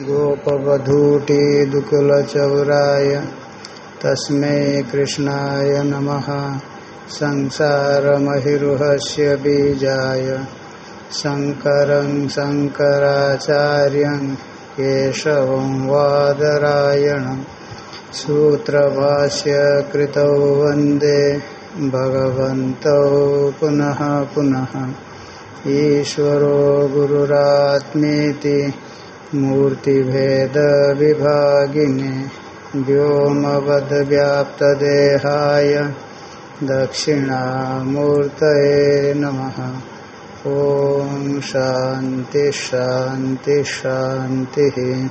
गोपवधूटे दुकुलचौराय तस्मै कृष्णाय नमः। संसारमहिरुहस्य बीजाय। शङ्करं शङ्कराचार्यं केशवं वादरायणं। सूत्रभाष्य कृतौ वंदे। भगवन्तौ पुनः पुनः। ईश्वरो गुरुरात्मेति मूर्तिभेदविभागिने व्योमवद्व्याप्तदेहाय दक्षिणामूर्तये नमः। ॐ शान्ति शान्ति शान्तिः।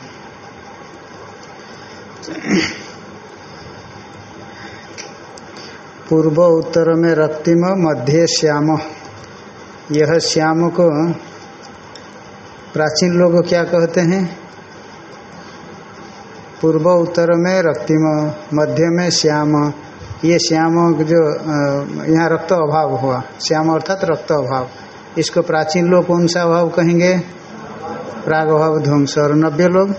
पूर्व उत्तर में रक्तिम, मध्य श्याम। यह श्याम को प्राचीन लोग क्या कहते हैं? पूर्व उत्तर में रक्तिम, मध्य में श्याम। ये श्याम जो यहाँ रक्त अभाव हुआ। श्याम अर्थात रक्त अभाव। इसको प्राचीन लोग कौन सा अभाव कहेंगे? प्राग अभाव, ध्वंस और नब्बे लोग।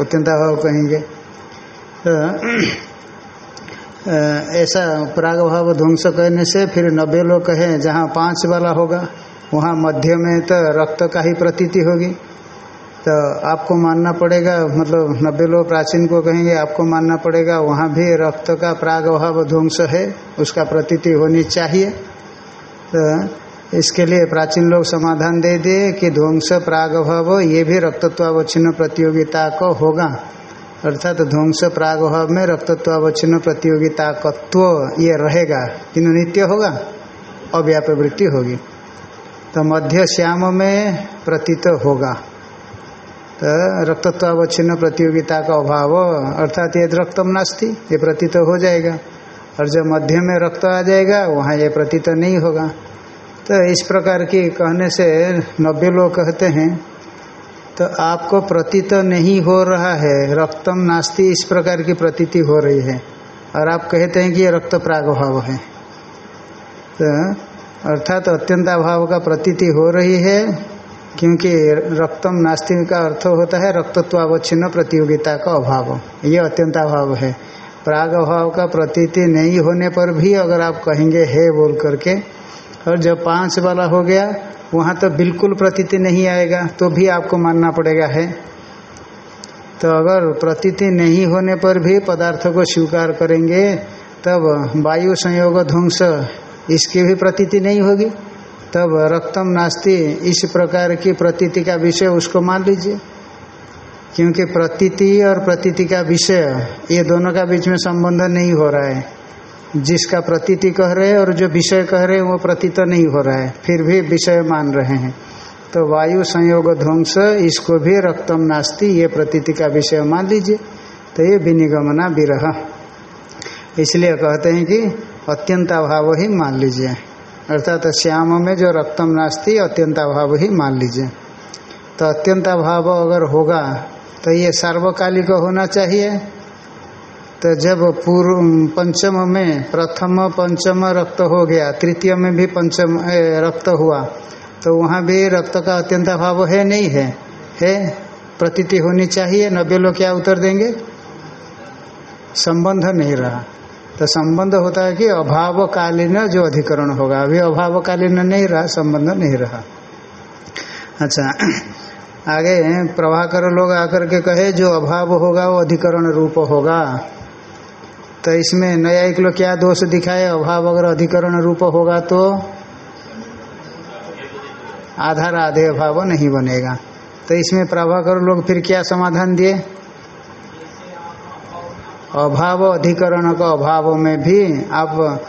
अत्यंत अभाव कहेंगे। तो ऐसा प्राग भाव ध्वंस करने से फिर नब्बे लोग कहें जहाँ पाँच वाला होगा, वहाँ मध्य में तो रक्त का ही प्रतीति होगी। तो आपको मानना पड़ेगा मतलब नब्बे लोग प्राचीन को कहेंगे, आपको मानना पड़ेगा, वहाँ भी रक्त का प्राग भाव ध्वंस है, उसका प्रतीति होनी चाहिए। तो इसके लिए प्राचीन लोग समाधान दे दिए कि ध्वंस प्राग भाव ये भी रक्तत्वावच्छिन्न प्रतियोगिता को होगा। अर्थात ध्वंस प्रागभाव में रक्तत्वावच्छिन्न प्रतियोगिता तत्व ये रहेगा। किन्तु नित्य होगा अव्याप वृत्ति होगी। तो मध्य श्याम में प्रतीत होगा। तो रक्तत्वावच्छिन्न प्रतियोगिता का अभाव, अर्थात ये रक्तम नास्ती, ये प्रतीत हो जाएगा। और जब मध्य में रक्त आ जाएगा, वहाँ ये प्रतीत नहीं होगा। तो इस प्रकार की कहने से नब्बे लोग कहते हैं तो आपको प्रतीत नहीं हो रहा है। रक्तम नास्ति, इस प्रकार की प्रतीति हो रही है। और आप कहते हैं कि ये रक्त प्रागभाव है। तो अर्थात तो अत्यंताभाव का प्रतीति हो रही है, क्योंकि रक्तम नास्ति का अर्थ होता है रक्तत्वावच्छिन्न प्रतियोगिता का अभाव। ये अत्यंत अभाव है। प्राग अभाव का प्रतीति नहीं होने पर भी अगर आप कहेंगे, है बोल करके, और जब पाँच वाला हो गया वहाँ तो बिल्कुल प्रतीति नहीं आएगा तो भी आपको मानना पड़ेगा, है? तो अगर प्रतीति नहीं होने पर भी पदार्थ को स्वीकार करेंगे, तब वायु संयोग ध्वंस, इसकी भी प्रतीति नहीं होगी। तब रक्तम नास्ति, इस प्रकार की प्रतीति का विषय उसको मान लीजिए। क्योंकि प्रतीति और प्रतीति का विषय, ये दोनों का बीच में संबंध नहीं हो रहा है। जिसका प्रतीति कह रहे हैं और जो विषय कह रहे हैं, वो प्रतीत नहीं हो रहा है। फिर भी विषय मान रहे हैं। तो वायु संयोग ध्वंस, इसको भी रक्तम नास्ति, ये प्रतीति का विषय मान लीजिए। तो ये विनिगमना विरह। इसलिए कहते हैं कि अत्यंताभाव ही मान लीजिए। अर्थात तो श्याम में जो रक्तम नास्ति, अत्यंताभाव ही मान लीजिए। तो अत्यंताभाव अगर होगा तो ये सार्वकालिक होना चाहिए। तो जब पूर्व पंचम में प्रथम पंचम रक्त हो गया, तृतीय में भी पंचम रक्त हुआ तो वहाँ भी रक्त का अत्यंत अभाव है नहीं है? है? प्रतीति होनी चाहिए, नब्बे लोग क्या उत्तर देंगे? संबंध नहीं रहा। तो संबंध होता है कि अभावकालीन जो अधिकरण होगा, अभी अभावकालीन नहीं रहा, संबंध नहीं रहा। अच्छा आगे प्रभाकर लोग आकर के कहे, जो अभाव होगा वो अधिकरण रूप होगा। तो इसमें नया एक लोग क्या दोष दिखाए? अभाव अगर अधिकरण रूप होगा तो? आधार आधे अभाव नहीं बनेगा। तो इसमें प्रभाकर लोग फिर क्या समाधान दिए? अभाव अधिकरण का अभाव में भी आप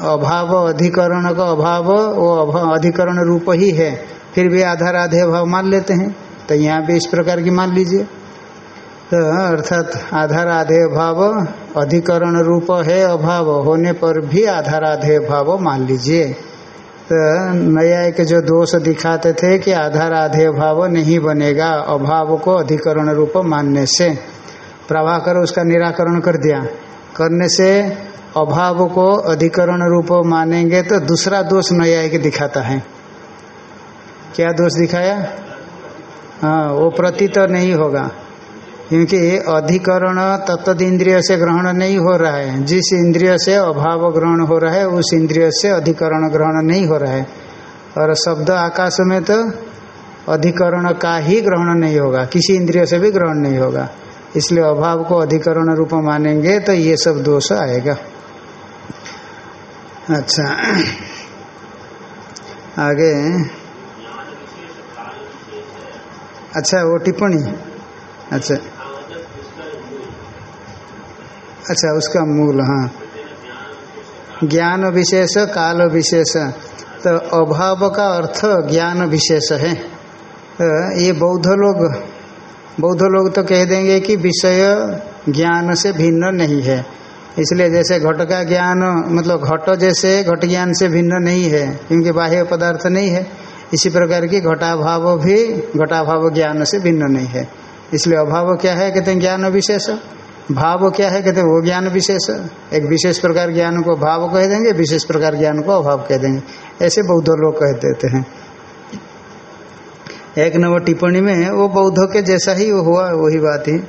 अभाव अधिकरण का अभाव वो अधिकरण रूप ही है। फिर भी आधार आधे अभाव मान लेते हैं। तो यहाँ भी इस प्रकार की मान लीजिए। तो अर्थात आधार आधे भाव, अधिकरण रूप है अभाव, होने पर भी आधार आधे भाव मान लीजिए। तो नया एक जो दोष दिखाते थे कि आधार आधे भाव नहीं बनेगा, अभाव को अधिकरण रूप मानने से। प्रभाकर उसका निराकरण कर दिया। करने से अभाव को अधिकरण रूप मानेंगे तो दूसरा दोष न्यायिक दिखाता है। क्या दोष दिखाया? हाँ वो प्रतीत तो नहीं होगा। क्योंकि अधिकरण तत्द इंद्रिय से ग्रहण नहीं हो रहा है। जिस इंद्रिय से अभाव ग्रहण हो रहा है, उस इंद्रिय से अधिकरण ग्रहण नहीं हो रहा है। और शब्द आकाश में तो अधिकरण का ही ग्रहण नहीं होगा। किसी इंद्रिय से भी ग्रहण नहीं होगा। इसलिए अभाव को अधिकरण रूप मानेंगे तो ये सब दोष आएगा। अच्छा। आगे। अच्छा वो टिप्पणी। अच्छा। अच्छा उसका मूल हाँ। ज्ञान विशेष काल विशेष तो अभाव का अर्थ ज्ञान विशेष है। तो ये बौद्ध लोग बौद्ध लोग तो कह देंगे कि विषय ज्ञान से भिन्न नहीं है। इसलिए जैसे घट का ज्ञान मतलब घट जैसे घट ज्ञान से भिन्न नहीं है, क्योंकि बाह्य पदार्थ नहीं है। इसी प्रकार की घटाभाव भी, घटाभाव ज्ञान से भिन्न नहीं है। इसलिए अभाव क्या है, कहते हैं ज्ञान विशेष भाव क्या है? कहते वो ज्ञान विशेष। एक विशेष प्रकार ज्ञान को भाव कह देंगे, विशेष प्रकार ज्ञान को अभाव कह देंगे। ऐसे बौद्ध लोग कह देते हैं। एक नंबर टिप्पणी में, वो बौद्ध के जैसा ही हुआ, वही बात ही।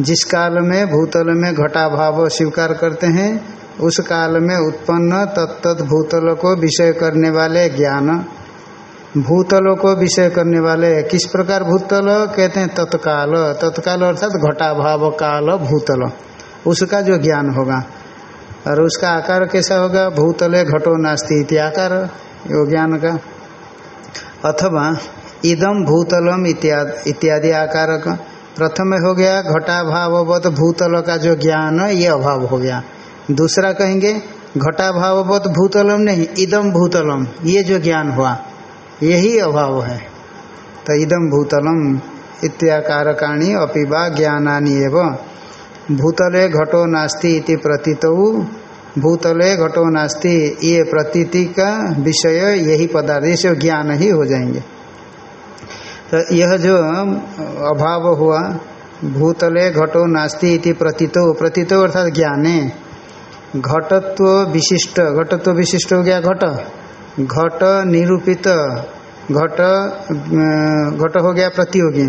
जिस काल में भूतल में घटा भाव स्वीकार करते हैं, उस काल में उत्पन्न तत्त भूतल को विषय करने वाले ज्ञान भूतलों को विषय करने वाले किस प्रकार भूतल? कहते हैं तत्काल। तत्काल अर्थात घटा भाव काल भूतल। उसका जो ज्ञान होगा। और उसका आकार कैसा होगा? भूतले घटो नास्ती इति आकार। वो ज्ञान का। अथवा इदम भूतलम इत्यादि इत्यादि आकार का। प्रथम हो गया घटा भाववत भूतल का जो ज्ञान है ये अभाव हो गया। दूसरा कहेंगे, घटा भाववत भूतलम नहीं इदम भूतलम। ये जो ज्ञान हुआ। यही अभाव है। तो इदम भूतलम इत्याकारकाणी अपिबा ज्ञानानि एवं। भूतले घटो नास्ति इति प्रतीत। भूतले घटो नास्ति ये प्रतीति का विषय यही पदार्थ, ये ज्ञान ही हो जाएँगे। तो यह जो अभाव हुआ, भूतले घटो नास्ति इति प्रतीतो प्रतीतो अर्थात ज्ञाने। घटत्व विशिष्ट घटत्व विशिष्ट हो गया घट। घट निरूपित, घट घट हो गया प्रतियोगी।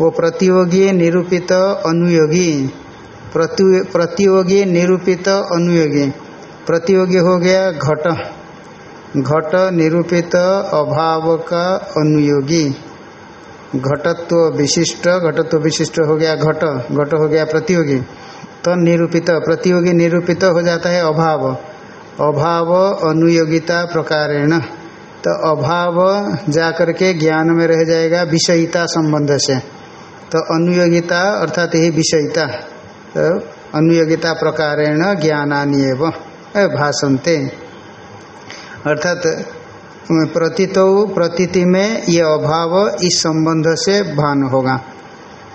वो प्रतियोगी निरूपित अनुयोगी। प्रतियोगी निरूपित अनुयोगी। प्रतियोगी हो गया घट। घट निरूपित अभाव का अनुयोगी। घटत्व विशिष्ट घटत्व विशिष्ट हो गया घट। घट हो गया प्रतियोगी। तो निरूपित, प्रतियोगी निरूपित हो जाता है अभाव। अभाव अनुयोगिता प्रकारेण। तो अभाव जाकर के ज्ञान में रह जाएगा विषयिता संबंध से। तो अनुयोगिता अर्थात यही विषयिता। तो अनुयोगिता प्रकारेण ज्ञानानि एवं भाषंते अर्थात प्रतीत प्रतीति में ये अभाव इस संबंध से भान होगा।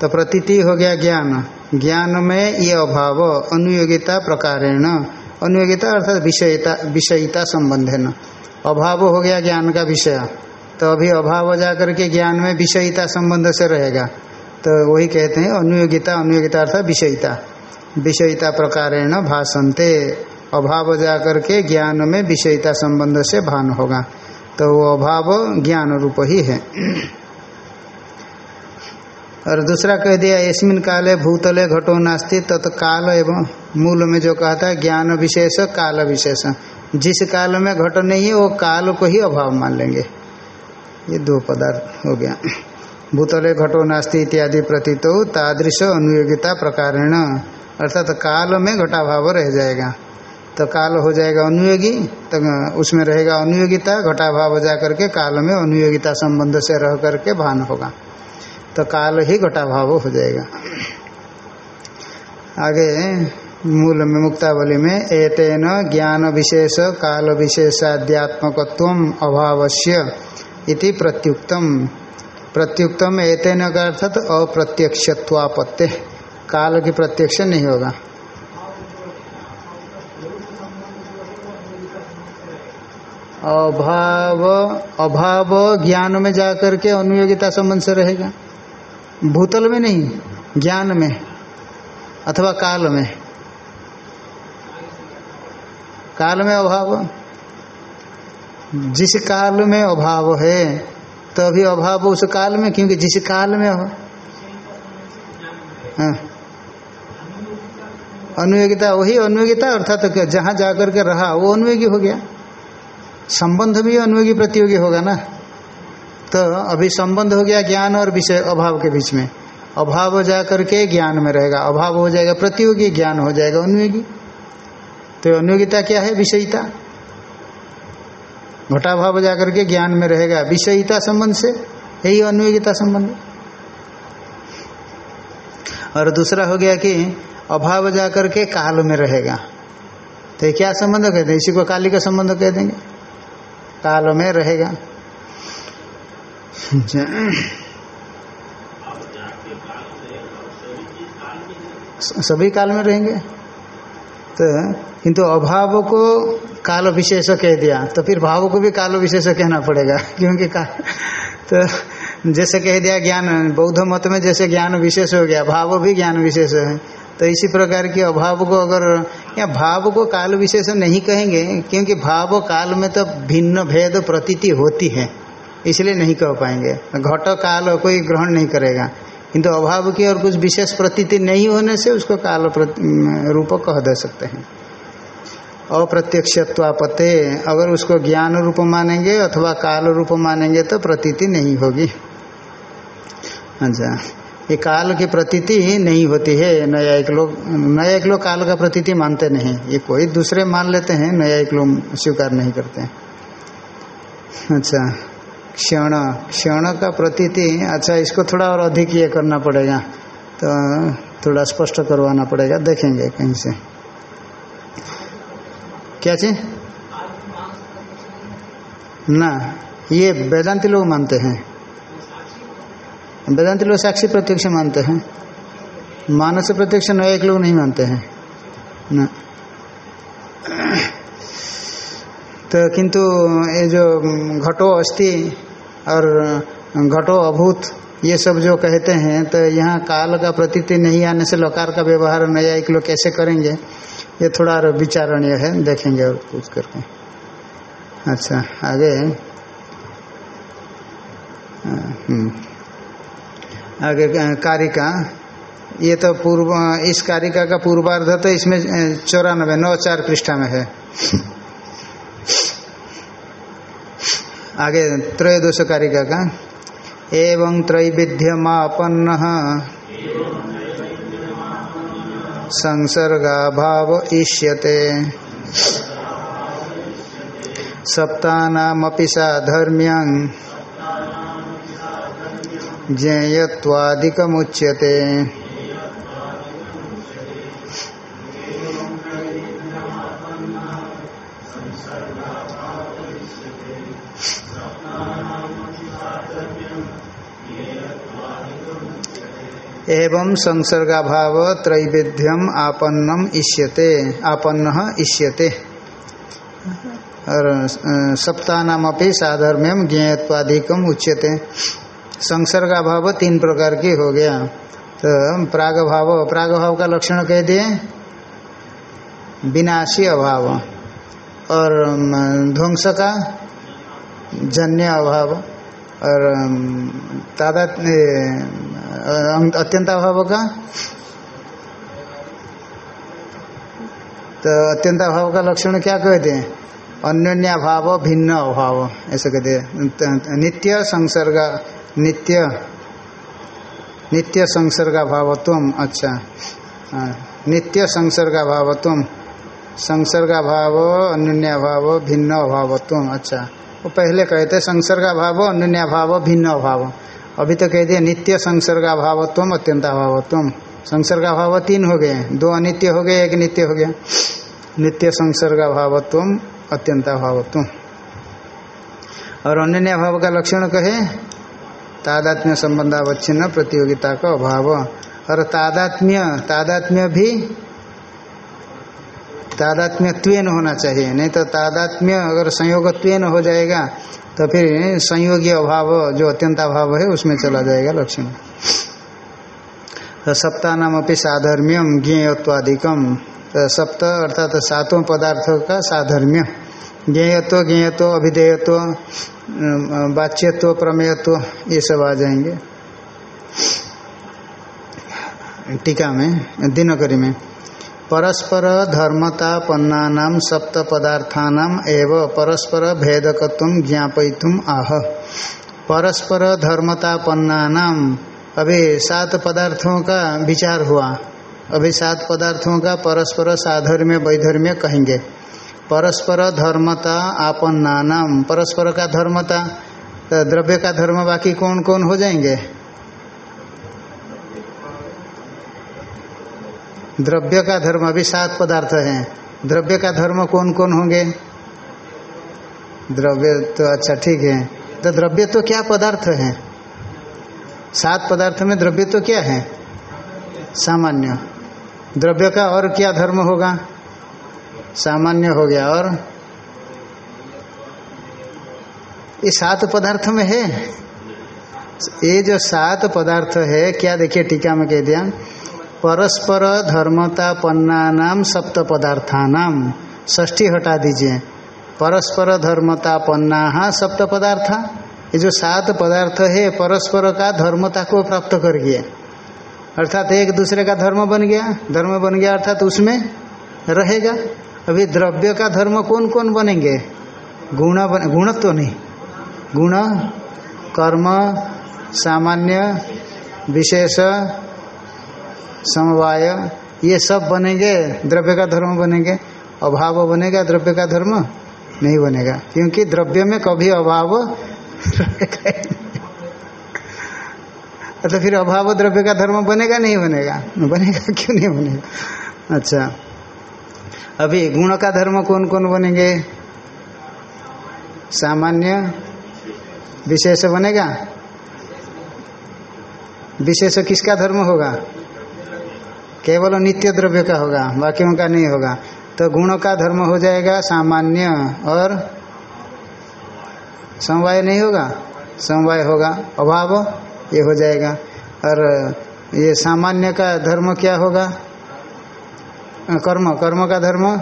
तो प्रतीति हो गया ज्ञान। ज्ञान में ये अभाव, अनुयोगिता प्रकारेण। अनुयोगिता अर्थात विषयता, विषयिता संबंध है न। अभाव हो गया ज्ञान का विषय। तो अभी अभाव जाकर के ज्ञान में विषयिता संबंध से रहेगा। तो वही कहते हैं, अनुयोगिता अनुयोगिता अर्थात विषयिता। विषयिता प्रकारेण भाषंते अभाव जाकर के ज्ञान में विषयिता संबंध से भान होगा। तो वो अभाव ज्ञान रूप ही है। और दूसरा कह दिया इसमिन काले भूतले घटो नास्ति तत्काल एवं मूल में जो कहा था ज्ञान विशेष, काल विशेष। जिस काल में घट नहीं है, वो काल को ही अभाव मान लेंगे। ये दो पदार्थ हो गया। भूतले घटो नास्ति इत्यादि प्रतीत, तादृश अनुयोगिता प्रकारेण। अर्थात तो काल में घटाभाव रह जाएगा। तो काल हो जाएगा अनुयोगी तो उसमें रहेगा अनुयोगिता घटा भाव जा करके काल में अनुयोगिता संबंध से रह करके भान होगा। तो काल ही घटा भाव हो जाएगा। आगे, मूल में मुक्तावली में, एतेन ज्ञान विशेष, काल विशेषाध्यात्मकत्व अभावस्य इति प्रत्युक्तम। प्रत्युक्तम एतेन का अर्थात अप्रत्यक्षत्वापत्ते। काल की प्रत्यक्ष नहीं होगा। अभाव अभाव ज्ञान में जाकर के अनुयोगिता संबंध से रहेगा। भूतल में नहीं, ज्ञान में, अथवा काल में। काल में अभाव? जिस काल में अभाव है तो अभी अभाव उस काल में, क्योंकि जिस काल में हो। हाँ। अनुयोगिता, वही अनुयोगिता, अर्थात तो जहाँ जाकर के रहा, वो अनुयोगी हो गया। संबंध भी अनुयोगी प्रतियोगी होगा ना? तो अभी संबंध हो गया ज्ञान और विषय अभाव के बीच में। अभाव जा करके ज्ञान में रहेगा। अभाव हो जाएगा, प्रतियोगी ज्ञान हो जाएगा अनुयोगी तो अनुयोगिता क्या है? विषयिता। घटाभाव जाकर के ज्ञान में रहेगा। विषयिता संबंध से यही अनुयोगिता संबंध। और दूसरा हो गया कि अभाव जाकर के काल में रहेगा। तो क्या संबंध कहते हैं इसी को काली का संबंध कह देंगे। काल में रहेगा। सभी काल में रहेंगे? तो किंतु अभाव को काल विशेष कह दिया तो फिर भाव को भी काल विशेष कहना पड़ेगा, क्योंकि का तो जैसे कह दिया ज्ञान, बौद्ध मत में जैसे ज्ञान विशेष हो गया, भाव भी ज्ञान विशेष है। तो इसी प्रकार के अभाव को अगर, या भाव को काल विशेष नहीं कहेंगे, क्योंकि भाव काल में तो भिन्न भेद प्रतीति होती है। इसलिए नहीं कह पाएँगे। घट काल कोई ग्रहण नहीं करेगा। किंतु तो अभाव की और कुछ विशेष प्रतीति नहीं होने से उसको काल रूप कह दे सकते हैं। अप्रत्यक्षत्वापते, अगर उसको ज्ञान रूप मानेंगे अथवा काल रूप मानेंगे तो प्रतीति नहीं होगी। अच्छा ये काल की प्रतीति ही नहीं होती है, नया एक लोग नया एक लोग काल का प्रतीति मानते नहीं। ये कोई दूसरे मान लेते हैं, नया एक लोग स्वीकार नहीं करते। अच्छा क्षण क्षण का प्रतीति अच्छा इसको थोड़ा और अधिक ये करना पड़ेगा। तो थोड़ा स्पष्ट करवाना पड़ेगा, देखेंगे कहीं से। क्या चीज़? ना, ये वेदांति लोग मानते हैं। वेदांति लोग साक्षी प्रत्यक्ष मानते हैं। मानस प्रत्यक्ष नए एक लोग नहीं मानते हैं। ना। तो किंतु ये जो घटो अस्थि और घटो अभूत, ये सब जो कहते हैं तो यहाँ काल का प्रतीति नहीं आने से लकार का व्यवहार नया एक लोग कैसे करेंगे? ये थोड़ा और विचारणीय है, देखेंगे और पूछ करके। अच्छा आगे। हम्म। आगे कारिका। ये तो पूर्व, इस कारिका का पूर्वार्ध तो इसमें चौरानबे नौ चार पृष्ठा में है। आगे त्रयोदश कारिका का? एवं त्रैविध्यमापन्न संसर्गाभाव इष्यते। सप्तानामपि साधर्म्यं ज्ञेयत्वादिकमुच्यते। एवं संसर्गाभाव त्रैविध्यम आपन्नम इष्यते, आपन्न इष्यते। और सप्तानामपि साधर्म्यम ज्ञेयत्वाधिकम उच्यते। संसर्ग अभाव तीन प्रकार की हो गया। तो प्राग भाव प्राग भाव का लक्षण कह दिए। विनाशी अभाव। और ध्वंस का जन्य अभाव और तादा अत्यंत अभाव का? तो अत्यंत अभाव का लक्षण क्या कहते हैं? अन्योन्य अभाव, भिन्न अभाव, ऐसा कहते हैं। नित्य संसर्ग, नित्य नित्य संसर्गा भावत्व अच्छा नित्य संसर्गा भावत्व संसर्गा भाव अन्य भाव भिन्न अभावत्व अच्छा। वो पहले कहते संसर्गा भाव अन्य भाव भिन्न अभाव अभी तो कहते हैं नित्य संसर्गा भावत्व अत्यंताभावत्व संसर्गा भाव तीन हो गए। दो अनित्य हो गए, एक नित्य हो गया। नित्य संसर्गा भावत्व अत्यंताभावत्व और अन्य भाव का लक्षण कहे? तादात्म्य संबंधावच्छिन्न प्रतियोगिता का अभाव। और तादात्म्य तादात्म्य भी तादात्म्य त्वेन होना चाहिए। नहीं तो तादात्म्य अगर संयोगत्वेन हो जाएगा तो फिर संयोगी अभाव, जो अत्यंत अभाव है, उसमें चला जाएगा लक्षण। तो सप्ताह नाम अपनी साधर्म्यम ज्ञेयत्वादिकम। तो सप्त अर्थात तो सातों पदार्थों का साधर्म्य। ज्ञेयत्व ज्ञेयत्व, अभिधेयत्व वाच्यत्व प्रमेयत्व, ये सब आ जाएँगे। टीका में दिनकरी में। परस्पर धर्मतापन्ना सप्त पदार्थानाम एव परस्पर भेदकत्व ज्ञापयितुम आह। परस्पर धर्मतापन्ना अभी सात पदार्थों का विचार हुआ। अभी सात पदार्थों का परस्पर साधर्म्य, वैधर्म्य कहेंगे। परस्पर धर्मता आपन्ना परस्पर का धर्मता द्रव्य का धर्म बाकी कौन कौन हो जाएँगे? द्रव्य का धर्म अभी सात पदार्थ हैं। द्रव्य का धर्म कौन कौन होंगे? द्रव्य तो अच्छा ठीक है। तो द्रव्य तो क्या पदार्थ है? सात पदार्थ में द्रव्य तो क्या है? सामान्य। द्रव्य का और क्या धर्म होगा? सामान्य हो गया। और? ये सात पदार्थ में है। ये जो सात पदार्थ है, क्या देखिए टीका में कह दिया। परस्पर धर्मतापन्ना नाम सप्त पदार्थानाम ष्ठी हटा दीजिए। परस्पर धर्मता पन्ना धर्मतापन्ना सप्त पदार्थ ये जो सात पदार्थ है, परस्पर का धर्मता को प्राप्त कर गए। अर्थात एक दूसरे का धर्म बन गया। धर्म बन गया अर्थात उसमें रहेगा। अभी द्रव्य का धर्म कौन कौन बनेंगे? गुण बन गुणत्व तो नहीं। गुण, कर्म, सामान्य, विशेष समवाय, ये सब बनेंगे, द्रव्य का धर्म बनेंगे। अभाव बनेगा, द्रव्य का धर्म नहीं बनेगा। क्योंकि द्रव्य में कभी अभाव तो फिर अभाव द्रव्य का धर्म बनेगा, नहीं बनेगा? बनेगा, क्यों नहीं बनेगा? अच्छा अभी गुण का धर्म कौन कौन बनेंगे? सामान्य, विशेष बनेगा? विशेष किसका धर्म होगा? केवल नित्य द्रव्य का होगा बाकियों का नहीं होगा। तो गुणों का धर्म हो जाएगा सामान्य और समवाय नहीं होगा? समवाय होगा। अभाव, ये हो जाएगा। और ये सामान्य का धर्म क्या होगा? कर्म कर्म का धर्म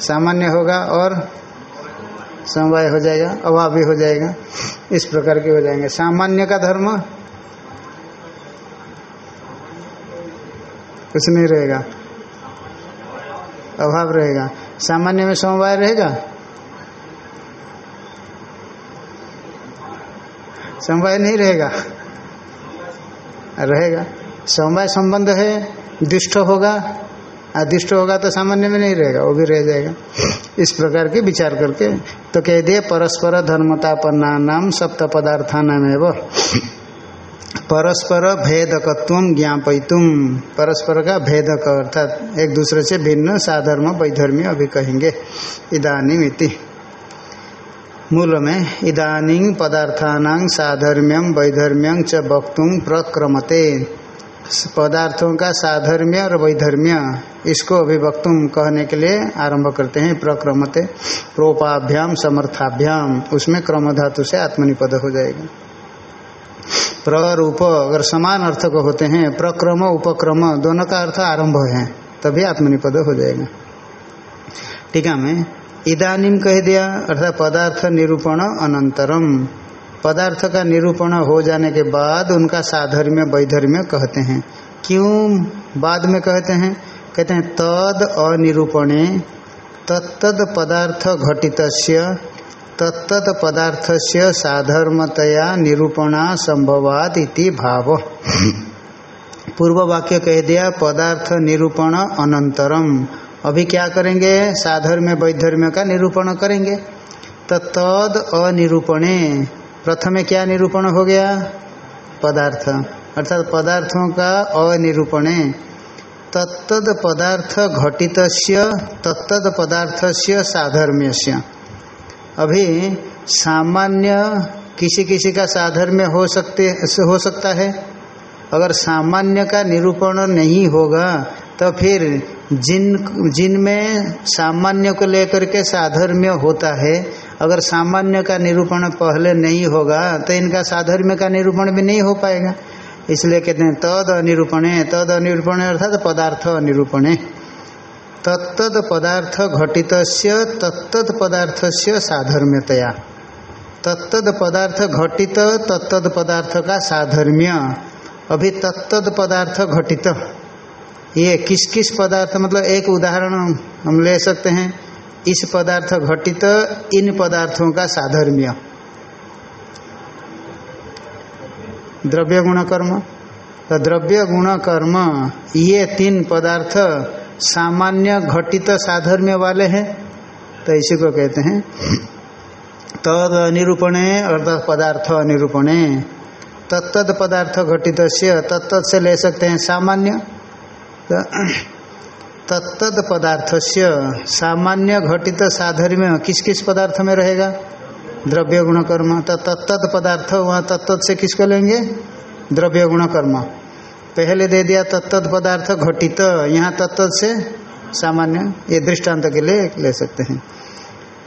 सामान्य होगा और समवाय हो जाएगा, अभाव भी हो जाएगा। इस प्रकार के हो जाएँगे। सामान्य का धर्म कुछ नहीं रहेगा। अभाव रहेगा। सामान्य में समवाय रहेगा? समवाय नहीं रहेगा। रहेगा। समवाय संबंध है, दुष्ट होगा, अदिष्ट होगा तो सामान्य में नहीं रहेगा, वो भी रह जाएगा। इस प्रकार के विचार करके तो कह दिए परस्पर धर्मतापन्ना नाम सप्त पदार्था नाम एवं परस्पर भेदकत्व ज्ञापयितुम परस्पर का भेदक अर्थात एक दूसरे से भिन्न, साधर्म, वैधर्मी अभी कहेंगे। इदानीमिति। मूल में, इदानी पदार्थानां साधर्म्यम वैधर्म्यं च वक्तुम प्रक्रमते। पदार्थों का साधर्म्य और वैधर्म्य, इसको अभिवक्तुम कहने के लिए आरंभ करते हैं, प्रक्रमते। प्रोपाभ्याम समर्थाभ्याम उसमें क्रम धातु से आत्मनिपद हो जाएगा। प्ररूप अगर समान अर्थ को होते हैं, प्रक्रम, उपक्रम, दोनों का अर्थ आरंभ है, तभी आत्मनिपद हो जाएगा। टीका में इदानीम कह दिया, अर्थात पदार्थ निरूपण अनंतरम। पदार्थ का निरूपण हो जाने के बाद उनका साधर्म्य, वैधर्म्य कहते हैं। क्यों बाद में कहते हैं? कहते हैं, तद अनिरूपणे तत्द पदार्थ घटित तत्त पदार्थ से साधर्मतया निरूपणा संभवात इति भाव। पूर्व वाक्य कह दिया, पदार्थ निरूपण अनंतरम अभी क्या करेंगे? साधर्म्य, वैधर्म्य का निरूपण करेंगे। तो तद अनिरूपणे। प्रथम क्या निरूपण हो गया? पदार्थ। अर्थात पदार्थों का अनिरूपणे। तत्द पदार्थ घटित तत्द पदार्थ से साधर्म्य अभी सामान्य किसी किसी का साधर्म्य हो सकते, हो सकता है। अगर सामान्य का निरूपण नहीं होगा तो फिर जिन, जिनमें सामान्य को लेकर के साधर्म्य होता है, अगर सामान्य का निरूपण पहले नहीं होगा तो इनका साधर्म्य का निरूपण भी नहीं हो पाएगा। इसलिए कहते हैं तद अनिरूपणे तद अनिरूपण अर्थात पदार्थ अनिरूपणे तत्तद पदार्थ घटित तत्तद पदार्थ से साधर्म्यतया। तत्तद पदार्थ घटित, तत्तद पदार्थ का साधर्म्य। अभी तत्तद पदार्थ घटित। ये किस किस पदार्थ मतलब एक उदाहरण हम ले सकते हैं। इस पदार्थ घटित, इन पदार्थों का साधर्म्य। द्रव्य गुण कर्म तो द्रव्य गुण कर्म ये तीन पदार्थ सामान्य घटित साधर्म्य वाले हैं तो इसी को कहते हैं तद अनिरूपणे अर्थात पदार्थ अनिरूपणे। तत्त पदार्थ घटित से तत्त से ले सकते हैं सामान्य। तो तत्त पदार्थ से सामान्य घटित साधर्म्य किस किस पदार्थ में रहेगा? द्रव्य गुण कर्म तो तत्त पदार्थ वहाँ तत्त से किसको लेंगे? द्रव्य गुण कर्म पहले दे दिया तत्त पदार्थ घटित, यहाँ तत्त से सामान्य, ये दृष्टांत के लिए ले सकते हैं।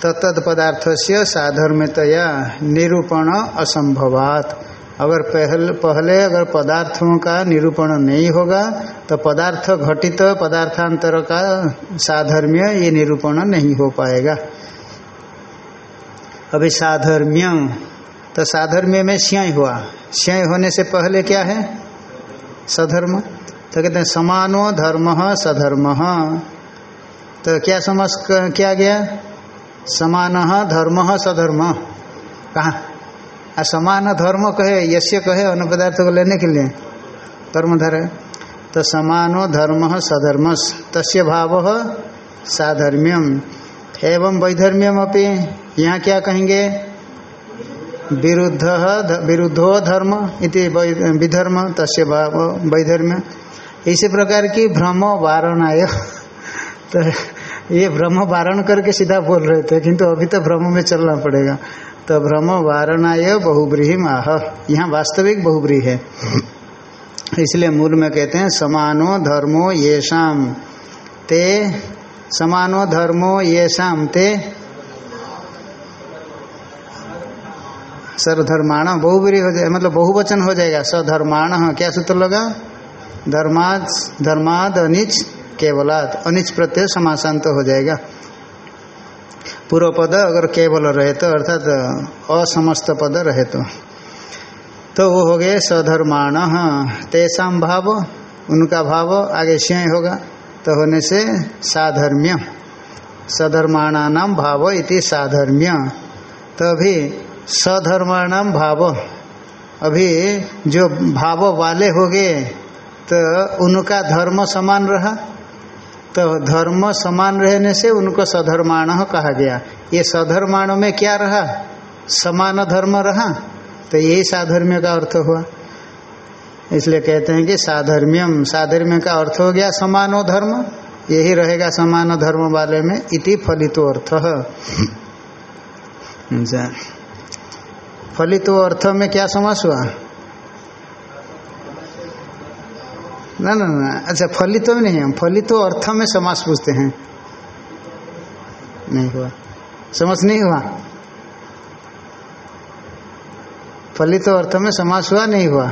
तत्त पदार्थ से साधर्म्यतया निरूपण असंभवात। अगर पहले पहले अगर पदार्थों का निरूपण नहीं होगा तो पदार्थ घटित, पदार्थांतर का साधर्म्य ये निरूपण नहीं हो पाएगा। अभी साधर्म्य तो साधर्म्य में स्याय हुआ। स्याय होने से पहले क्या है? सधर्म। तो कहते हैं, समानो धर्म सधर्म। तो क्या समझ क्या गया? समान धर्म सधर्म। कहाँ? समान धर्म कहे यश्य कहे अन्य पदार्थ को लेने के लिए। धर्मधर। है तो समानो धर्म सधर्म तस्य भाव साधर्म्यम। एवं वैधर्म्यम अपनी यहाँ क्या कहेंगे? विरुद्ध विरुद्धो धर्म इति विधर्म, तस्य भाव इसी प्रकार की भ्रम वारणाय। तो ये भ्रम वारण करके सीधा बोल रहे थे, किंतु अभी तो भ्रम में चलना पड़ेगा। तो भ्रम वारणाय बहुब्रीही आह यहाँ वास्तविक बहुब्री है। इसलिए मूल में कहते हैं, समानो धर्मो ये शाम ते समानो धर्मो ये शाम ते सर्वधर्माण बहुब्री हो जाए मतलब बहुवचन हो जाएगा। सधर्माण क्या सूत्र लगा? धर्माद धर्माद, अनिच केवलात अनिच प्रत्यय समासांत हो जाएगा। पूर्व पद अगर केवल रहे तो अर्थात, असमस्त पद रहे तो। तो वो हो गए सधर्माण तेषा भाव, उनका भाव आगे श्यय होगा। तो होने से साधर्म्य। सधर्माणा सधर्माणाम भाव इति साधर्म्य। तो सधर्माणाम भाव। अभी जो भाव वाले हो गए तो उनका धर्म समान रहा। तो धर्म समान रहने से उनको सधर्माण कहा गया। ये सधर्माण में क्या रहा? समान धर्म रहा। तो यही साधर्म्य का अर्थ हुआ। इसलिए कहते हैं कि साधर्म्यम, साधर्म्य का अर्थ हो गया समानो धर्म। यही रहेगा समान धर्म वाले में इति फलितो अर्थ फलितो अर्थ में क्या समास हुआ? ना ना ना अच्छा फलित तो नहीं है फलित तो अर्थ में समास पूछते हैं। नहीं हुआ। समझ नहीं हुआ? फलित तो अर्थ में समास हुआ, नहीं हुआ?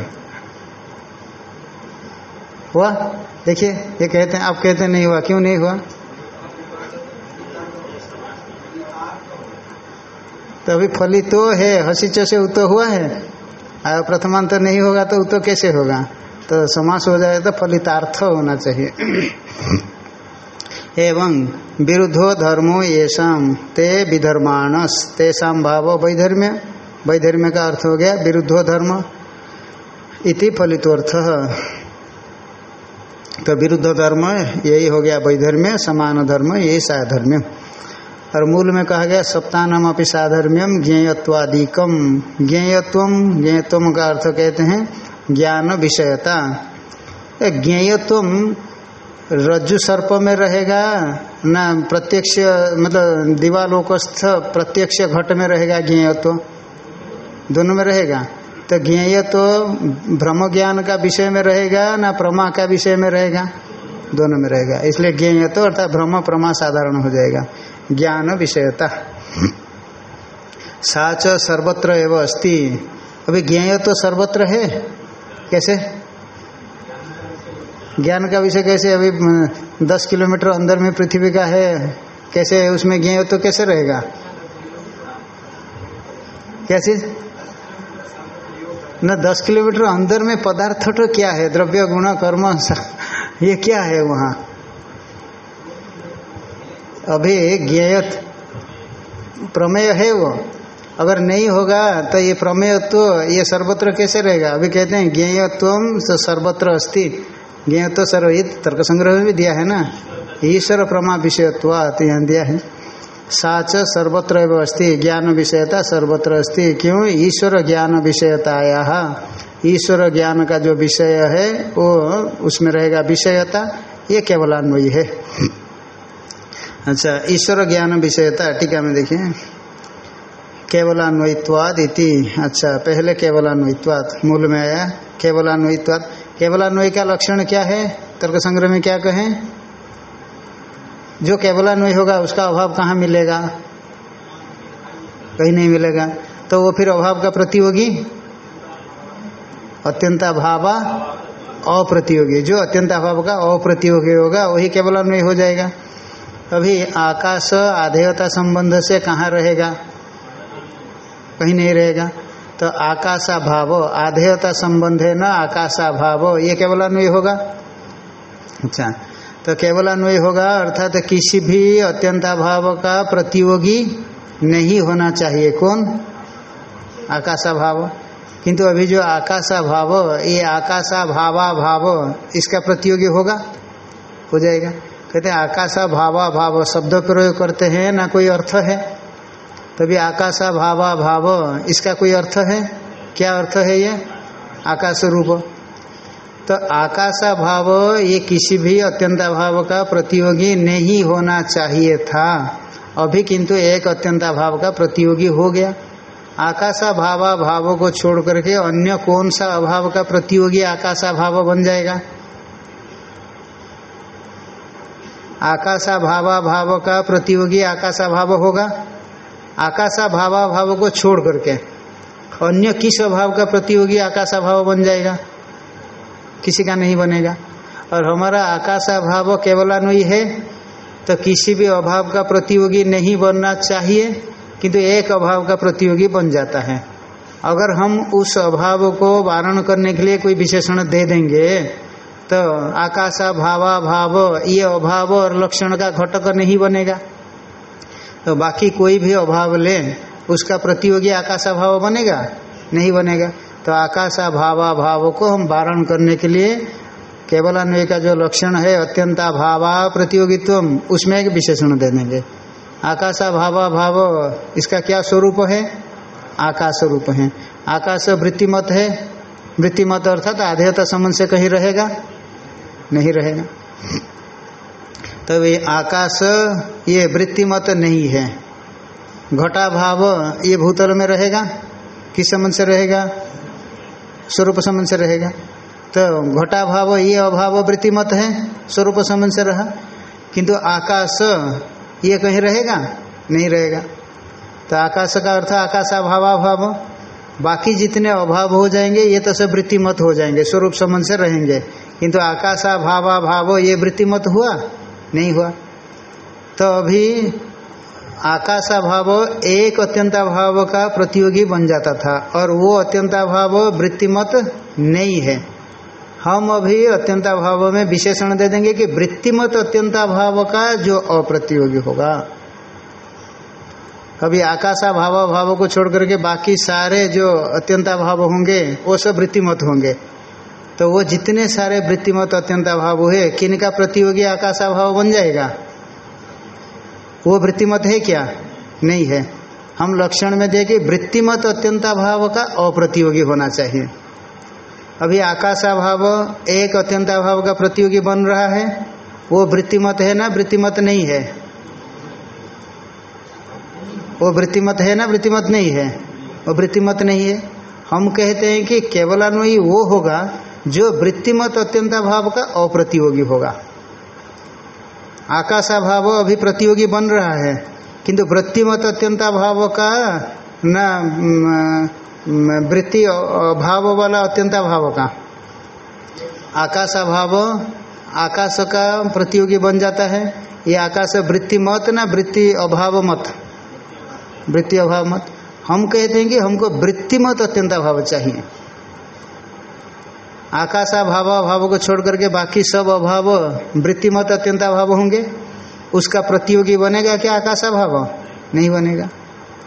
हुआ? देखिए, ये कहते हैं, आप कहते हैं नहीं हुआ, क्यों नहीं हुआ? तो अभी फलित तो है, हसी से उतो हुआ है। और प्रथमांत नहीं होगा तो उतो कैसे होगा? तो समास हो जाए तो फलितार्थ होना चाहिए। एवं विरुद्धो धर्मो येषा ते विधर्माणस, तेषा भाव वैधर्म्य। वैधर्म्य का अर्थ हो गया विरुद्धो धर्म। इति फलितोर्थ तो विरुद्ध धर्म, यही हो गया वैधर्म्य समान धर्म यही साधर्म्य और मूल में कहा गया, सप्तानम अपनी साधर्म्यम ज्ञेयत्वादिकम। ज्ञेयत्व ज्ञेयत्व का अर्थ कहते हैं, ज्ञान विषयता। ज्ञेयत्व रज्जु सर्प में रहेगा, ना प्रत्यक्ष मतलब दिवालोकस्थ प्रत्यक्ष घट में रहेगा ज्ञेयत्व। दोनों में रहेगा। तो ज्ञेयत्व ब्रह्म ज्ञान का विषय में रहेगा, ना प्रमा का विषय में रहेगा? दोनों में रहेगा। इसलिए ज्ञेयत्व अर्थात ब्रह्म प्रमा साधारण हो जाएगा। ज्ञान विषयता साच सर्वत्र एवं अस्ति। अभी ज्ञेय तो सर्वत्र है। कैसे? ज्ञान का विषय कैसे? अभी दस किलोमीटर अंदर में पृथ्वी का है। कैसे? है उसमें ज्ञ तो कैसे रहेगा? चीज़? न, दस किलोमीटर अंदर में पदार्थ तो क्या है? द्रव्य, गुण, कर्म ये क्या है वहाँ? अभी ज्ञेयत प्रमेय है वो। अगर नहीं होगा तो ये प्रमेयत्व तो ये सर्वत्र कैसे रहेगा? अभी कहते हैं ज्ञेयत्व सर्वत्र अस्ति। ज्ञेयत्व सर्वहित, तर्क संग्रह में भी दिया है ना? ईश्वर प्रमा विषयत्व तो यहाँ दिया है। साच सर्वत्र अस्ति, ज्ञान विषयता सर्वत्र अस्ति। क्यों? ईश्वर ज्ञान विषयताया। ईश्वर ज्ञान का जो विषय है, वो उसमें रहेगा विषयता। ये केवलान्वयी है। अच्छा ईश्वर ज्ञान विषयता टीका में देखिए। केवलान्वयित्वाद इति। अच्छा पहले केवलान्वयित्वाद, मूल में आया। केवलान्वयित्वाद, केवलान्वय का लक्षण क्या है? तर्क संग्रह में क्या कहें? जो केवलान्वय होगा, उसका अभाव कहाँ मिलेगा? कहीं नहीं मिलेगा। तो वो फिर अभाव का प्रतियोगी? अत्यंताभावा अप्रतियोगी। जो अत्यंत अभाव का अप्रतियोगी होगा, वही केवलान्वय हो जाएगा। अभी आकाश आधेयता संबंध से कहाँ रहेगा? कहीं नहीं रहेगा। तो आकाशा भाव आधेयता संबंध है न आकाशा भाव ये केवल अन्वय होगा? अच्छा तो केवल अन्वय होगा, अर्थात तो किसी भी अत्यंता भाव का प्रतियोगी नहीं होना चाहिए। कौन? आकाशा भाव किंतु अभी जो आकाशा भाव ये आकाशा भावा भाव इसका प्रतियोगी होगा? हो जाएगा। कहते आकाशा भावा भाव शब्द प्रयोग करते हैं, ना कोई अर्थ है? तभी आकाशा भावा भाव इसका कोई अर्थ है? क्या अर्थ है ये? आकाश रूप तो आकाशा भाव ये किसी भी अत्यंता भाव का प्रतियोगी नहीं होना चाहिए था। अभी किंतु एक अत्यंता भाव का प्रतियोगी हो गया। आकाशा भावा भाव को छोड़ करके अन्य कौन सा अभाव का प्रतियोगी आकाशा भाव बन जाएगा? आकाशा भावा भाव का प्रतियोगी आकाशा भाव होगा आकाशा भावा भाव को छोड़ करके अन्य किस अभाव का प्रतियोगी आकाशा भाव बन जाएगा। किसी का नहीं बनेगा। और हमारा आकाशा भाव केवलान्वयी है तो किसी भी अभाव का प्रतियोगी नहीं बनना चाहिए, किंतु एक अभाव का प्रतियोगी बन जाता है। अगर हम उस अभाव को वारण करने के लिए कोई विशेषण दे देंगे तो आकाशा भावा भाव, ये अभाव और लक्षण का घटक नहीं बनेगा। तो बाकी कोई भी अभाव ले, उसका प्रतियोगी आकाशा भाव बनेगा? नहीं बनेगा। तो आकाशा भावा भाव को हम वारण करने के लिए केवल अन्वय का जो लक्षण है, अत्यंता भावा प्रतियोगित्व उसमें एक विशेषण दे देंगे। आकाशा भावा भाव, इसका क्या स्वरूप है? आकाश रूप है। आकाश वृत्तिमत है। वृत्तिमत अर्थात आधेयता संबंध से कहीं रहेगा। नहीं रहेगा। तो ये आकाश, ये वृत्तिमत नहीं है। घटा भाव ये भूतल में रहेगा, किस संबंध से रहेगा? स्वरूप संबंध से रहेगा। तो घटा भाव, ये अभाव वृत्तिमत है, स्वरूप संबंध से रहा। किंतु आकाश, ये कहीं रहेगा? नहीं रहेगा। तो आकाश का अर्थ आकाशा भाव बाकी जितने अभाव हो जाएँगे, ये तो सब वृत्तिमत हो जाएँगे, स्वरूप संबंध से रहेंगे। किंतु आकाशा भावा भाव ये वृत्तिमत हुआ, नहीं हुआ। तो अभी आकाशा भाव एक अत्यंता भाव का प्रतियोगी बन जाता था और वो अत्यंता भाव वृत्तिमत नहीं है। हम अभी अत्यंता भाव में विशेषण दे देंगे कि वृत्तिमत अत्यंता भाव का जो अप्रतियोगी होगा। अभी आकाशा भाव भाव को छोड़ करके बाकी सारे जो अत्यंता भाव होंगे, वो सब वृत्तिमत होंगे। तो वो जितने सारे वृत्तिमत अत्यंता भाव हुए किन का प्रतियोगी आकाशा भाव बन जाएगा? वो वृत्तिमत है क्या? नहीं है। हम लक्षण में देखे वृत्तिमत अत्यंता भाव का अप्रतियोगी होना चाहिए। अभी आकाशा भाव एक अत्यंता भाव का प्रतियोगी बन रहा है। वो वृत्तिमत है ना? वृत्तिमत नहीं है। वो वृत्तिमत है ना? वृत्तिमत नहीं है। वो वृत्तिमत नहीं है। हम कहते हैं कि केवल केवलान्वयी वो होगा जो वृत्तिमत अत्यंता भाव का अप्रतियोगी होगा। आकाशा भाव अभी प्रतियोगी बन रहा है, किंतु वृत्तिमत अत्यंता भाव का न वृत्ति भाव वाला अत्यंता भाव का। आकाशा भाव आकाश का प्रतियोगी बन जाता है। ये आकाश वृत्ति मत ना वृत्ति अभाव मत। वृत्ति अभाव मत। हम कहते हैं कि हमको वृत्ति मत अत्यंत अभाव चाहिए। आकाशाभाव अभाव को छोड़ करके बाकी सब अभाव वृत्ति मत अत्यंत अभाव होंगे। उसका प्रतियोगी बनेगा क्या आकाशाभाव? नहीं बनेगा।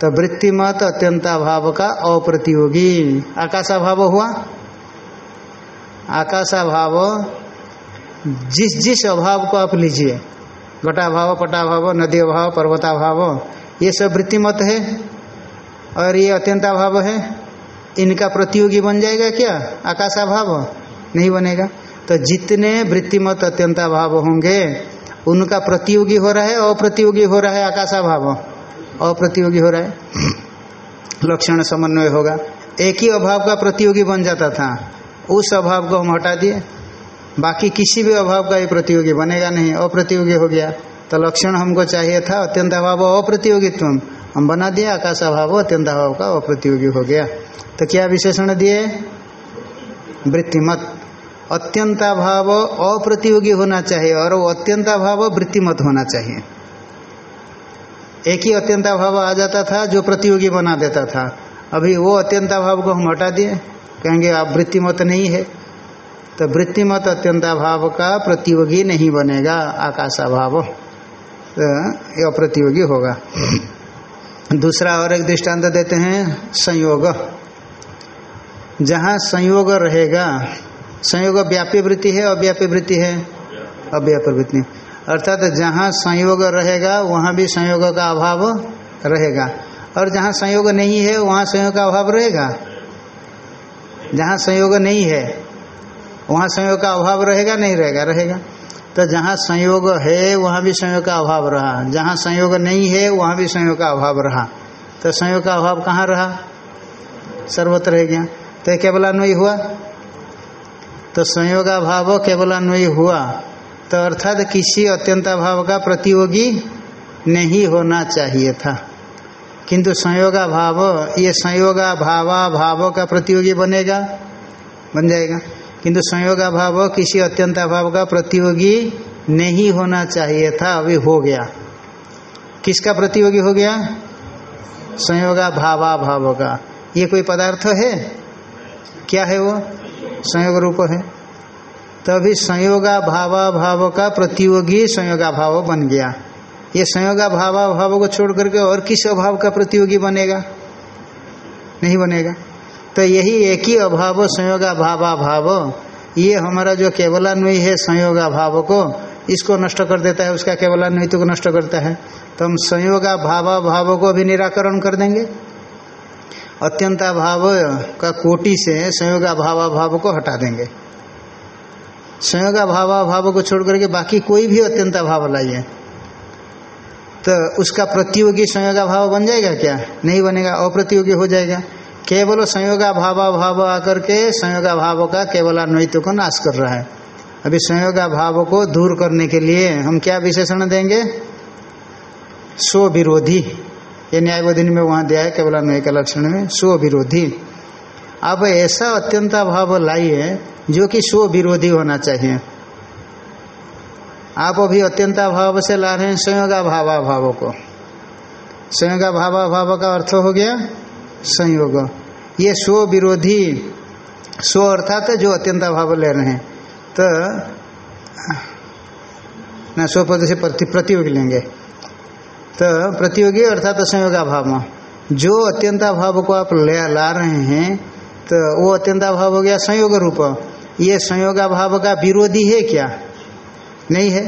तो वृत्ति मत अत्यंत अभाव का अप्रतियोगी। आकाशाभाव हुआ? आकाशाभाव, जिस जिस अभाव को आप लीजिए, घटाभाव, पटाभाव नदी अभाव पर्वताभाव, ये सब वृत्ति मत है और ये अत्यंताभाव है। इनका प्रतियोगी बन जाएगा क्या? आकाशाभाव? नहीं बनेगा। तो जितने वृत्तिमत अत्यंताभाव होंगे, उनका प्रतियोगी हो रहा है, अप्रतियोगी हो रहा है आकाशाभाव। अप्रतियोगी हो रहा है। लक्षण समन्वय होगा। एक ही अभाव का प्रतियोगी बन जाता था। उस अभाव को हम हटा दिए। बाकी किसी भी अभाव का ये प्रतियोगी बनेगा नहीं। अप्रतियोगी हो गया। तो लक्षण हमको चाहिए था अत्यंत अभाव अप्रतियोगित्व हम बना दिए, आकाश अभाव अत्यंत अभाव का अप्रतियोगी हो गया। तो क्या विशेषण दिए? वृत्तिमत अत्यंताभाव अप्रतियोगी होना चाहिए, और वो अत्यंताभाव वृत्तिमत होना चाहिए। एक ही अत्यंताभाव आ जाता था, जो प्रतियोगी बना देता था। अभी वो अत्यंताभाव को हम हटा दिए। कहेंगे, आप वृत्तिमत नहीं है। तो वृत्तिमत अत्यंताभाव का प्रतियोगी नहीं बनेगा आकाशाभाव तो ये अप्रतियोगी होगा। दूसरा और एक दृष्टांत देते हैं, संयोग। जहाँ संयोग रहेगा, संयोग व्याप्य वृत्ति है अव्याप्य वृत्ति है? अव्याप्य वृत्ति। अर्थात जहाँ संयोग रहेगा, वहाँ भी संयोग का अभाव रहेगा। और जहाँ संयोग नहीं है, वहाँ संयोग का अभाव रहेगा? जहाँ संयोग नहीं है, वहाँ संयोग का अभाव रहेगा, नहीं रहेगा? रहेगा। तो जहाँ संयोग है, वहाँ भी संयोग का अभाव रहा। जहाँ संयोग नहीं है, वहाँ भी संयोग का अभाव रहा। तो संयोग का अभाव कहाँ रहा? सर्वत्र रह गया तो केवलान्वयी हुआ। तो संयोगाभाव केवलान्वयी हुआ। तो अर्थात किसी अत्यंताभाव का प्रतियोगी नहीं होना चाहिए था। किंतु संयोगा भाव ये संयोगा भावा भाव का प्रतियोगी बनेगा, बन जाएगा। किंतु संयोगा भाव किसी अत्यंताभाव का प्रतियोगी नहीं होना चाहिए था, अभी हो गया। किसका प्रतियोगी हो गया? संयोगा भावा भाव का। ये कोई पदार्थ है? क्या है वो? संयोग रूप है। तभी संयोगा भावा भाव का प्रतियोगी संयोगा भाव बन गया। ये संयोगा भावा भाव को छोड़ करके और किस अभाव का प्रतियोगी बनेगा? नहीं बनेगा। तो यही एक ही अभाव संयोगा भावा भाव ये हमारा जो केवलान्वयी है संयोगा भाव को, इसको नष्ट कर देता है, उसका केवलान्वित को नष्ट करता है। तो हम संयोगा भावा भाव को भी निराकरण कर देंगे। अत्यंता भाव का कोटि से संयोगा भावा भाव को हटा देंगे। संयोगा भावा भाव को छोड़ करके बाकी कोई भी अत्यंता भाव लाइए तो उसका प्रतियोगी संयोगा भाव बन जाएगा क्या? नहीं बनेगा, अप्रतियोगी हो जाएगा। केवल संयोगा भावा भाव आकर के संयोगा भाव का केवल अन्वयित्व को नाश कर रहा है। अभी संयोगा भाव को दूर करने के लिए हम क्या विशेषण देंगे? स्व विरोधी ये न्यायबोधिनी में वहाँ दिया है केवल अन्वय के लक्षण में स्व विरोधी अब ऐसा अत्यंता भाव लाइए जो कि स्व विरोधी होना चाहिए। आप अभी अत्यंता भाव से ला रहे हैं संयोगा भावा भाव को। संयोगा भावा भाव का अर्थ हो गया संयोग। ये स्व विरोधी, स्व अर्थात जो अत्यंता भाव ले रहे हैं तो ना स्व पद से प्रतियोगी लेंगे। तो प्रतियोगी अर्थात तो संयोगा भाव जो अत्यंता भाव को आप ले, ला रहे हैं तो वो अत्यंता भाव हो गया संयोग रूप। ये संयोगा भाव का विरोधी है क्या? नहीं है।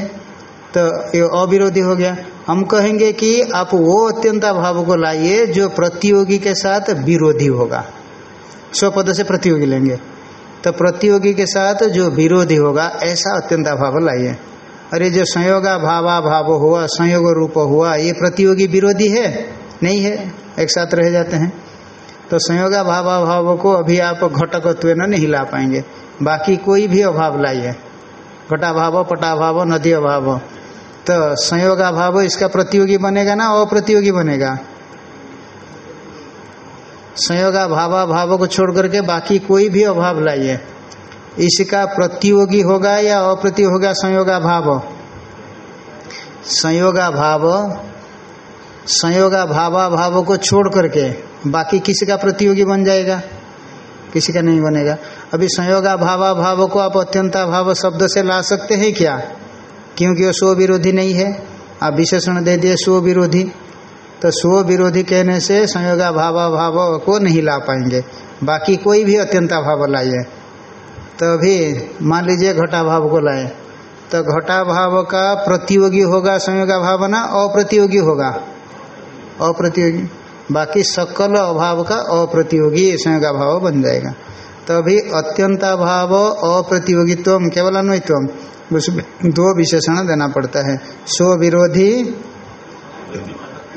तो ये अविरोधी हो गया। हम कहेंगे कि आप वो अत्यंता भाव को लाइए जो प्रतियोगी के साथ विरोधी होगा। स्वपद से प्रतियोगी लेंगे। तो प्रतियोगी के साथ जो विरोधी होगा, ऐसा अत्यंता भाव लाइए। अरे जो संयोगा भावा भाव हुआ, संयोग रूप हुआ, ये प्रतियोगी विरोधी है? नहीं है। एक साथ रह जाते हैं। तो संयोगा भावा भाव को अभी आप घटकत्व न नहीं ला पाएँगे। बाकी कोई भी अभाव लाइए। घटाभाव, पटाभाव, नदी अभाव। तो संयोगाभाव इसका प्रतियोगी बनेगा ना, अप्रतियोगी बनेगा? संयोगा भावा भाव को छोड़ करके बाकी कोई भी अभाव लाइए। इसका प्रतियोगी होगा या अप्रतियोगी होगा संयोगा भाव संयोगा भाव संयोगा भावा भाव को छोड़ करके बाकी किसी का प्रतियोगी बन जाएगा? किसी का नहीं बनेगा। अभी संयोगा भावा भाव को आप अत्यंता भाव शब्द से ला सकते हैं क्या? क्योंकि वो स्व विरोधी नहीं है। आप विशेषण दे दिए स्व विरोधी। तो स्व विरोधी कहने से संयोगा भावा भाव को नहीं ला पाएँगे। बाकी कोई भी अत्यंता भाव लाइए तो अभी मान लीजिए घटा भाव को लाए। तो घटा भाव का प्रतियोगी होगा संयोगा भावना अप्रतियोगी होगा। अप्रतियोगी। बाकी सकल अभाव का अप्रतियोगी संयोगा भाव बन जाएगा। तभी तो अत्यंता भाव अप्रतियोगित्व केवल अन्वयत्व दो विशेषण देना पड़ता है। स्व विरोधी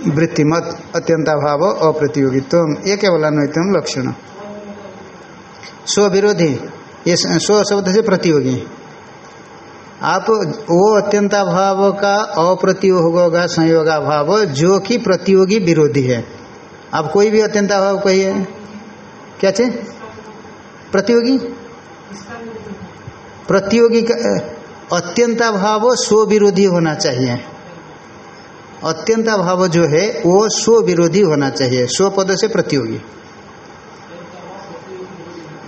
वृत्तिमत अत्यंता भाव अप्रतियोगित्व, ये केवल अन्वयत्व लक्षण। स्व विरोधी ये स्व शब्द से प्रतियोगी। आप, वो अत्यंता भाव का अप्रतियोग होगा संयोगा भाव जो कि प्रतियोगी विरोधी है। आप कोई भी अत्यंता भाव कहिए। क्या चे प्रतियोगी? प्रतियोगी का अत्यंता भाव स्व विरोधी होना चाहिए। अत्यंता भाव जो है, वो स्व विरोधी होना चाहिए। स्व पद से प्रतियोगी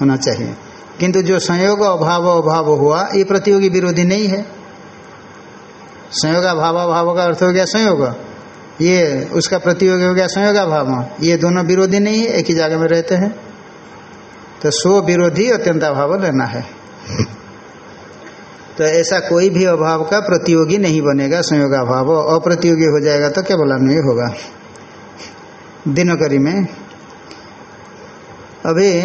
होना चाहिए। किंतु जो संयोग अभाव अभाव हुआ, ये प्रतियोगी विरोधी नहीं है। संयोग अभाव अभाव का अर्थ हो गया संयोग। ये, उसका प्रतियोगी हो गया संयोगा भाव ये दोनों विरोधी नहीं है, एक ही जगह में रहते हैं। तो स्व विरोधी अत्यंत अभाव लेना है। तो ऐसा कोई भी अभाव का प्रतियोगी नहीं बनेगा, संयोग अभाव। अप्रतियोगी हो जाएगा तो केवल अन्वय होगा। दिनकरी में, अभी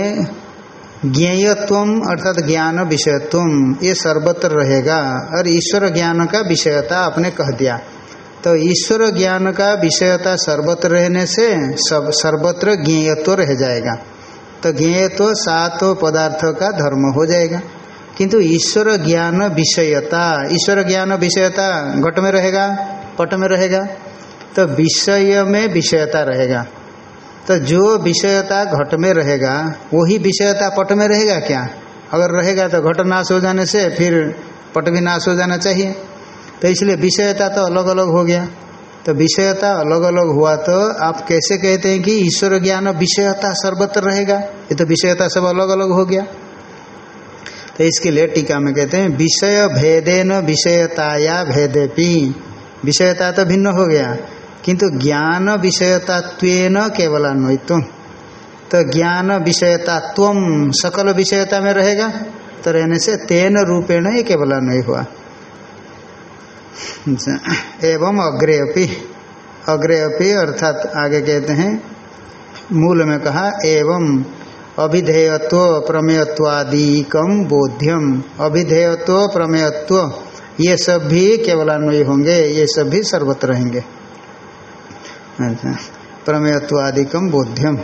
ज्ञेयत्व अर्थात ज्ञान विषयत्व ये सर्वत्र रहेगा। और ईश्वर ज्ञान का विषयता आपने कह दिया। तो ईश्वर ज्ञान का विषयता सर्वत्र रहने से सब, सर्वत्र ज्ञेयत्व रह जाएगा। तो ज्ञेयत्व सात पदार्थ का धर्म हो जाएगा। किंतु ईश्वर ज्ञान विषयता, ईश्वर ज्ञान विषयता घट में रहेगा, पट में रहेगा? तो विषय में विषयता रहेगा। तो जो विषयता घट में रहेगा, वही विषयता पट में रहेगा क्या? अगर रहेगा तो घट नाश हो जाने से फिर पट भी नाश हो जाना चाहिए। तो इसलिए विषयता तो अलग अलग हो गया। तो विषयता अलग अलग हुआ तो आप कैसे कहते हैं कि ईश्वर ज्ञान विषयता सर्वत्र रहेगा? ये तो विषयता सब अलग अलग हो गया। तो इसके लिए टीका में कहते हैं, विषय भेदेन विषयताया भेदेपी। विषयता तो भिन्न हो गया, किंतु ज्ञान विषयतात्व केवल अन्वयत्व तो ज्ञान विषयतात्व सकल विषयता में रहेगा तो रहने से तेन रूपेण ये केवल अन्वय हुआ। एवं अग्रे अपि अग्रे अपि अर्थात आगे कहते हैं, मूल में कहा, एवं अभिधेयत्व प्रमेयत्वादिकम बोध्यम अभिधेयत्व, प्रमेयत्व, ये सब भी केवलान्वयी होंगे, ये सब भी सर्वत्र रहेंगे। अच्छा। प्रमेयत्वादिकम बोध्यम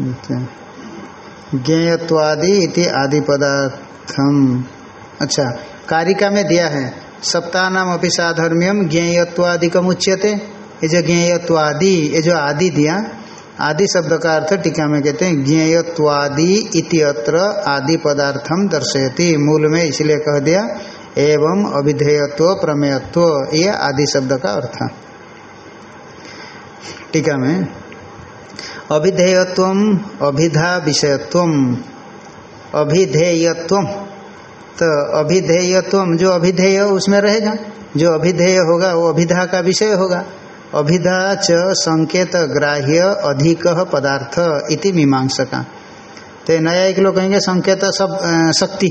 अच्छा। ज्ञेयत्वादि इति आदि पदार्थम अच्छा। कारिका में दिया है। सप्ताह नाम अपनी साधर्म्यम ज्ञेयत्वादिकम उच्यते ये जो ज्ञेयत्वादि, ये जो आदि दिया, आदि शब्द का अर्थ टीका में कहते हैं, ज्ञेयत्वादि इति अत्र आदि पदार्थम दर्शयति। मूल में इसलिए कह दिया, एवं अभिधेयत्व, प्रमेयत्व, ये आदि शब्द का अर्थ। टीका में, अभिधेयत्व, अभिधा विषयत्व, अभिधेयत्व। तो अभिधेयत्व जो अभिधेय उसमें रहेगा। जो अभिधेय होगा, वो अभिधा का विषय होगा। अभिधा च संकेत ग्राह्य अधिक पदार्थ इति मीमांसका। तो नया एक लोग कहेंगे संकेत सब शक्ति।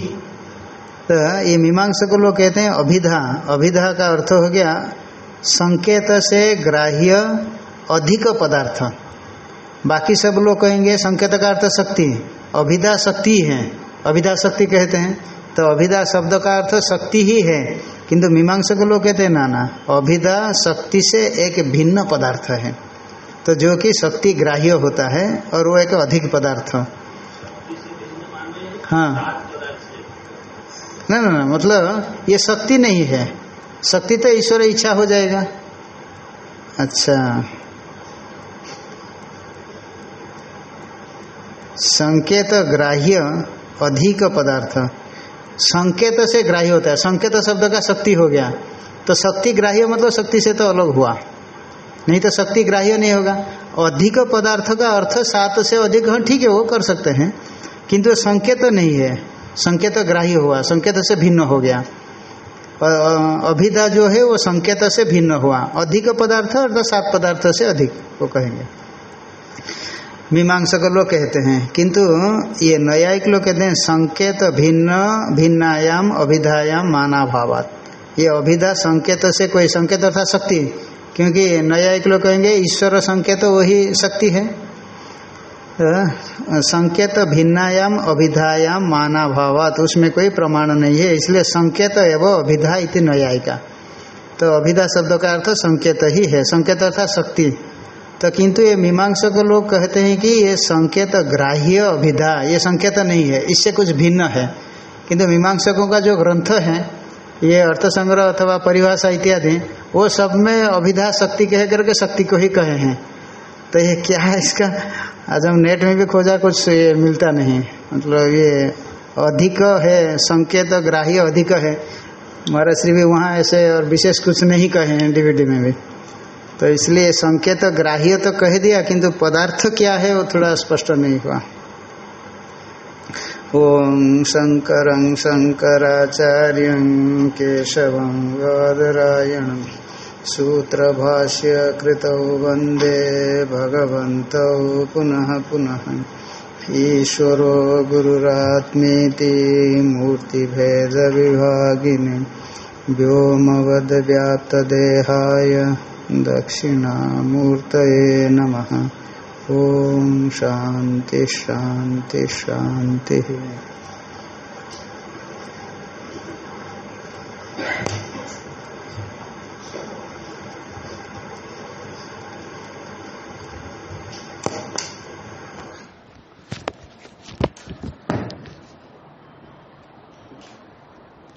तो ये मीमांसक लोग कहते हैं अभिधा। अभिधा का अर्थ हो गया संकेत से ग्राह्य अधिक पदार्थ। बाकी सब लोग कहेंगे संकेत का अर्थ शक्ति। अभिधा शक्ति है। अभिधा शक्ति कहते हैं। तो अभिदा शब्द का अर्थ शक्ति ही है, किंतु मीमांसक लोग कहते हैं, ना ना, अभिदा शक्ति से एक भिन्न पदार्थ है। तो जो कि शक्ति ग्राह्य होता है और वो एक अधिक पदार्थ। हाँ। ना ना ना मतलब ये शक्ति नहीं है। शक्ति तो ईश्वर इच्छा हो जाएगा। अच्छा। संकेत ग्राह्य अधिक पदार्थ। संकेत से ग्राह्य होता है। संकेत शब्द का शक्ति हो गया। तो शक्ति ग्राह्य मतलब शक्ति से तो अलग हुआ। नहीं तो शक्ति ग्राह्य नहीं होगा। अधिक पदार्थ का अर्थ सात से अधिक हाँ ठीक है, वो कर सकते हैं। किंतु संकेत नहीं है। संकेत ग्राह्य हुआ। संकेत से भिन्न हो गया। अभिधा जो है, वो संकेत से भिन्न हुआ। अधिक पदार्थ अर्थात सात पदार्थ से अधिक, वो कहेंगे। मीमांसक लोग कहते हैं। किंतु ये न्यायिक लोग कहते हैं, संकेत भिन्न, भिन्नायाम, अभिधायाम, मानाभावात। ये अभिधा संकेत से कोई संकेत अर्थात शक्ति? क्योंकि न्यायिक लोग कहेंगे, ईश्वर संकेत वही शक्ति है। संकेत भिन्नायाम, अभिधायाम, मानाभावात, उसमें कोई प्रमाण नहीं है, इसलिए संकेत एवं अभिधा इति न्यायिका। तो अभिधा शब्द का अर्थ संकेत ही है। संकेत अर्थात शक्ति। तो किंतु ये मीमांसक लोग कहते हैं कि ये संकेत ग्राह्य अभिधा, ये संकेत नहीं है, इससे कुछ भिन्न है। किंतु मीमांसकों का जो ग्रंथ है, ये अर्थ संग्रह अथवा परिभाषा इत्यादि, वो सब में अभिधा शक्ति कह करके शक्ति को ही कहे हैं। तो ये क्या है इसका? आज हम नेट में भी खोजा कुछ ये मिलता नहीं। मतलब ये अधिक है, संकेत ग्राह्य अधिक है। महाराज श्री भी वहाँ ऐसे और विशेष कुछ नहीं कहे हैं डीवीडी में भी। तो इसलिए संकेत तो ग्राह्य तो कह दिया, किंतु पदार्थ क्या है वो थोड़ा स्पष्ट नहीं हुआ। ओम शंकर शंकराचार्य केशव गदरायण सूत्र भाष्य कृत वंदे भगवत पुनः पुनः। ईश्वरो गुरुरात्मीति मूर्तिभेद विभागिनी व्योमवद्व्याप्तदेहाय दक्षिणामूर्तये नम। ओम शांति शांति शान्तिः।